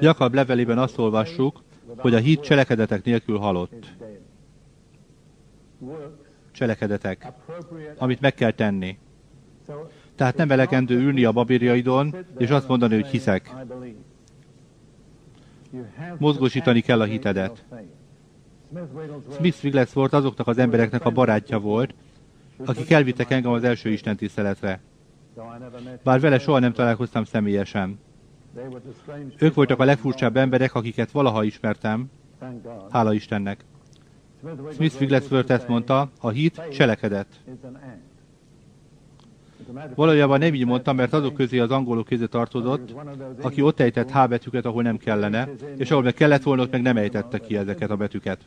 Jakab levelében azt olvassuk, hogy a hit cselekedetek nélkül halott. Cselekedetek, amit meg kell tenni. Tehát nem elegendő ülni a babérjaidon, és azt mondani, hogy hiszek. Mozgósítani kell a hitedet. Smith Wigglesworth azoknak az embereknek a barátja volt, akik elvittek engem az első Isten tiszteletre. Bár vele soha nem találkoztam személyesen. Ők voltak a legfurcsább emberek, akiket valaha ismertem, hála Istennek. Smith Wigglesworth ezt mondta, a hit cselekedet. is an act. As a matter of Valójában nem így mondtam, mert azok közé az angolok közé tartozott, aki ott ejtett H betűket, ahol nem kellene, és ahol meg kellett volna, ott meg nem ejtette ki ezeket a betűket.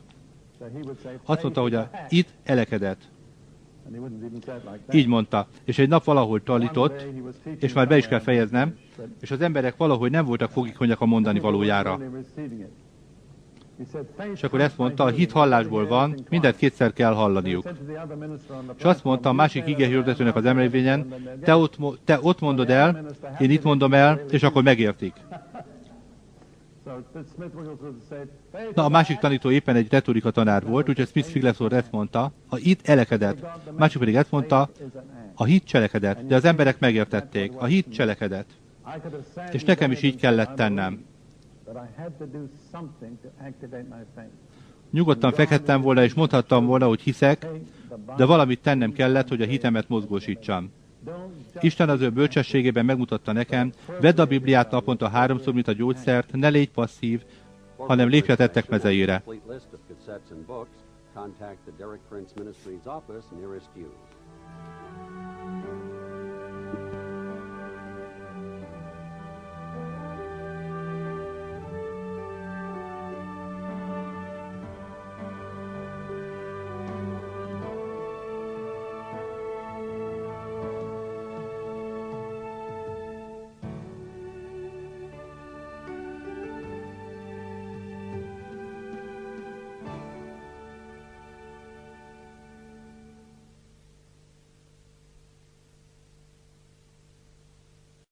Azt mondta, hogy a itt elekedett. Így mondta. És egy nap valahol tanított, és már be is kell fejeznem, és az emberek valahogy nem voltak fogékonyak a mondani valójára. És akkor ezt mondta, a hit hallásból van, mindent twice." kétszer kell hallaniuk. És azt mondta a másik "You ige say that hirdetőnek az emlévényen, te ott, te ott mondod el, én itt mondom el, és akkor megértik. So Smith Wigglesworth said, "Faith Na, a másik tanító éppen egy retorika tanár volt, úgyhogy Smith Wigglesworth ezt mondta, a itt elekedett. Másik pedig ezt mondta, faith is an act." a hit cselekedett, de az emberek megértették, a hit cselekedett. És nekem is így kellett tennem. Nyugodtan fekhettem volna, és mondhattam volna, hogy hiszek, de valamit tennem kellett, hogy a hitemet mozgósítsam. Isten az ő bölcsességében megmutatta nekem, vedd a Bibliát naponta háromszor, mint a gyógyszert, ne légy passzív, hanem lépj a tettek mezeire. Contact the Derek Prince Ministries office nearest you.